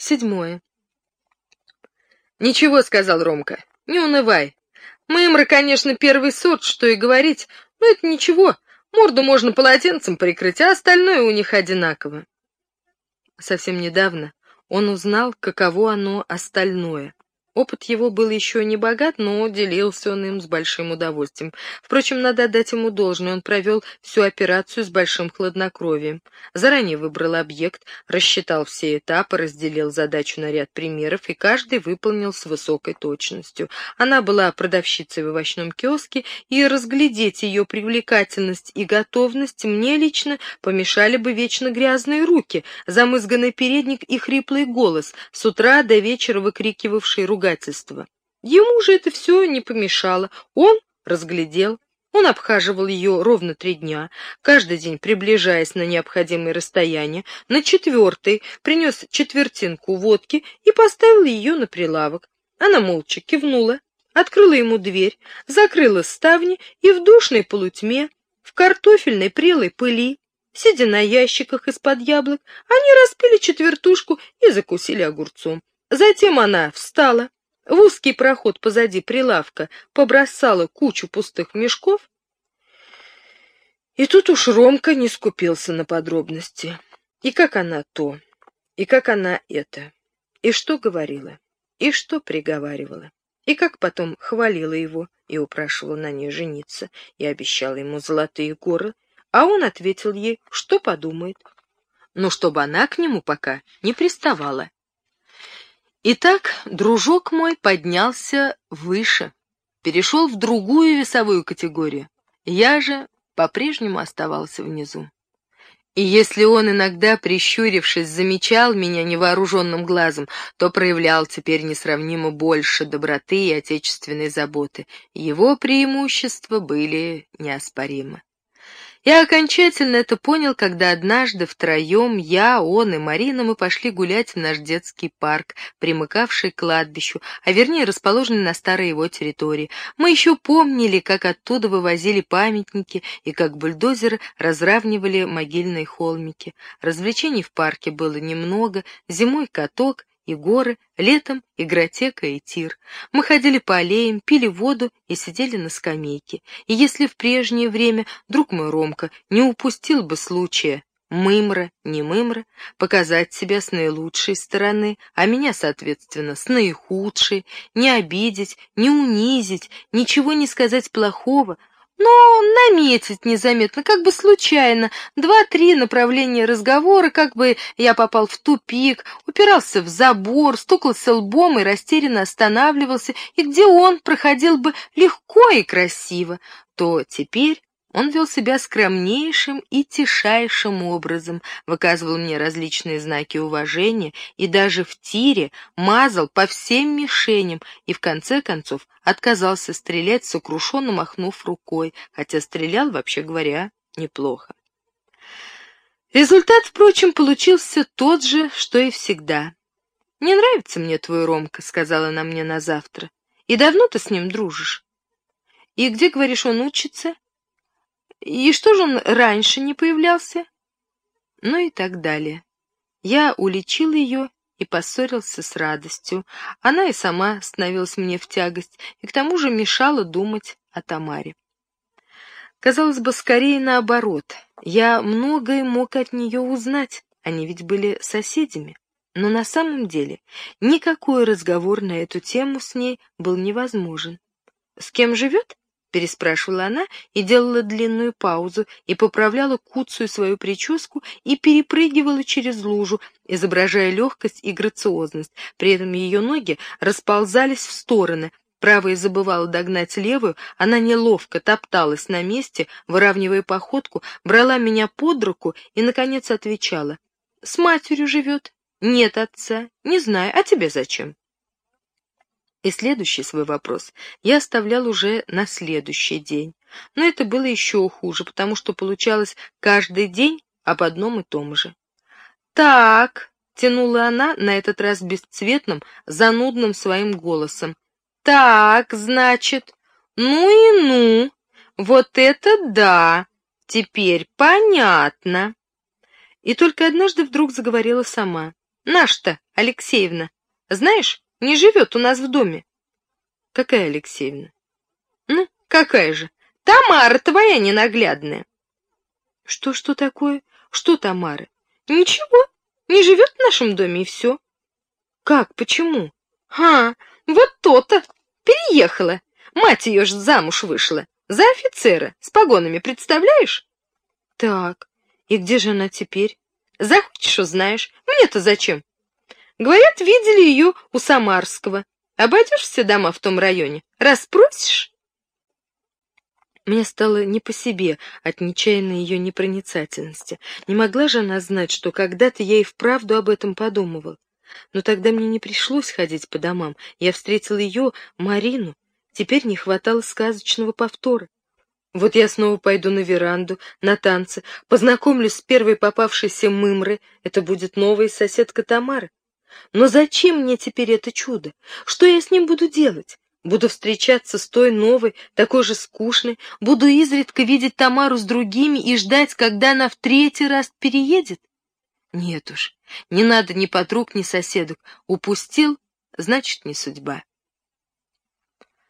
Седьмое. «Ничего», — сказал Ромка, — «не унывай. Мымра, конечно, первый сорт, что и говорить, но это ничего, морду можно полотенцем прикрыть, а остальное у них одинаково». Совсем недавно он узнал, каково оно остальное. Опыт его был еще не богат, но делился он им с большим удовольствием. Впрочем, надо отдать ему должное, он провел всю операцию с большим хладнокровием. Заранее выбрал объект, рассчитал все этапы, разделил задачу на ряд примеров, и каждый выполнил с высокой точностью. Она была продавщицей в овощном киоске, и разглядеть ее привлекательность и готовность мне лично помешали бы вечно грязные руки, замызганный передник и хриплый голос, с утра до вечера выкрикивавший ругательство ругательства. Ему же это все не помешало. Он разглядел. Он обхаживал ее ровно три дня, каждый день приближаясь на необходимое расстояние. На четвертый принес четвертинку водки и поставил ее на прилавок. Она молча кивнула, открыла ему дверь, закрыла ставни и в душной полутьме, в картофельной прелой пыли, сидя на ящиках из-под яблок, они распили четвертушку и закусили огурцом. Затем она встала, в узкий проход позади прилавка побросала кучу пустых мешков, и тут уж Ромка не скупился на подробности. И как она то, и как она это, и что говорила, и что приговаривала, и как потом хвалила его и упрашивала на ней жениться, и обещала ему золотые горы, а он ответил ей, что подумает, но чтобы она к нему пока не приставала. Итак, дружок мой поднялся выше, перешел в другую весовую категорию. Я же по-прежнему оставался внизу. И если он иногда, прищурившись, замечал меня невооруженным глазом, то проявлял теперь несравнимо больше доброты и отечественной заботы. Его преимущества были неоспоримы. Я окончательно это понял, когда однажды втроем, я, он и Марина, мы пошли гулять в наш детский парк, примыкавший к кладбищу, а вернее расположенный на старой его территории. Мы еще помнили, как оттуда вывозили памятники и как бульдозеры разравнивали могильные холмики. Развлечений в парке было немного, зимой каток, и горы, летом игротека и тир. Мы ходили по аллеям, пили воду и сидели на скамейке. И если в прежнее время друг мой Ромка не упустил бы случая мымра, не мымра, показать себя с наилучшей стороны, а меня, соответственно, с наихудшей, не обидеть, не унизить, ничего не сказать плохого, но наметить незаметно, как бы случайно, два-три направления разговора, как бы я попал в тупик, упирался в забор, стукался лбом и растерянно останавливался, и где он проходил бы легко и красиво, то теперь он вел себя скромнейшим и тишайшим образом, выказывал мне различные знаки уважения и даже в тире мазал по всем мишеням и в конце концов отказался стрелять, сокрушенно махнув рукой, хотя стрелял, вообще говоря, неплохо. Результат, впрочем, получился тот же, что и всегда. «Не нравится мне твой Ромка», — сказала она мне на завтра. «И давно ты с ним дружишь?» «И где, говоришь, он учится?» И что же он раньше не появлялся? Ну и так далее. Я уличил ее и поссорился с радостью. Она и сама становилась мне в тягость, и к тому же мешала думать о Тамаре. Казалось бы, скорее наоборот. Я многое мог от нее узнать, они ведь были соседями. Но на самом деле никакой разговор на эту тему с ней был невозможен. С кем живет? — переспрашивала она и делала длинную паузу, и поправляла куцую свою прическу и перепрыгивала через лужу, изображая легкость и грациозность. При этом ее ноги расползались в стороны. Правая забывала догнать левую, она неловко топталась на месте, выравнивая походку, брала меня под руку и, наконец, отвечала. «С матерью живет?» «Нет отца. Не знаю. А тебе зачем?» И следующий свой вопрос я оставлял уже на следующий день. Но это было еще хуже, потому что получалось каждый день об одном и том же. «Так», — тянула она, на этот раз бесцветным, занудным своим голосом. «Так, значит, ну и ну, вот это да, теперь понятно». И только однажды вдруг заговорила сама. Наш-то, Алексеевна, знаешь, не живет у нас в доме. Какая Алексеевна? Ну, какая же? Тамара твоя ненаглядная. Что, что такое? Что Тамара? Ничего, не живет в нашем доме и все. Как, почему? А, вот то-то. Переехала. Мать ее ж замуж вышла. За офицера, с погонами, представляешь? Так, и где же она теперь? Захочешь, узнаешь. Мне-то зачем? Говорят, видели ее у Самарского. Обойдешь все дома в том районе? Расспросишь? Мне стало не по себе от нечаянной ее непроницательности. Не могла же она знать, что когда-то я и вправду об этом подумывал. Но тогда мне не пришлось ходить по домам. Я встретил ее, Марину. Теперь не хватало сказочного повтора. Вот я снова пойду на веранду, на танцы, познакомлюсь с первой попавшейся мымрой, это будет новая соседка Тамара. Но зачем мне теперь это чудо? Что я с ним буду делать? Буду встречаться с той новой, такой же скучной, буду изредка видеть Тамару с другими и ждать, когда она в третий раз переедет? Нет уж, не надо ни подруг, ни соседок. Упустил, значит, не судьба.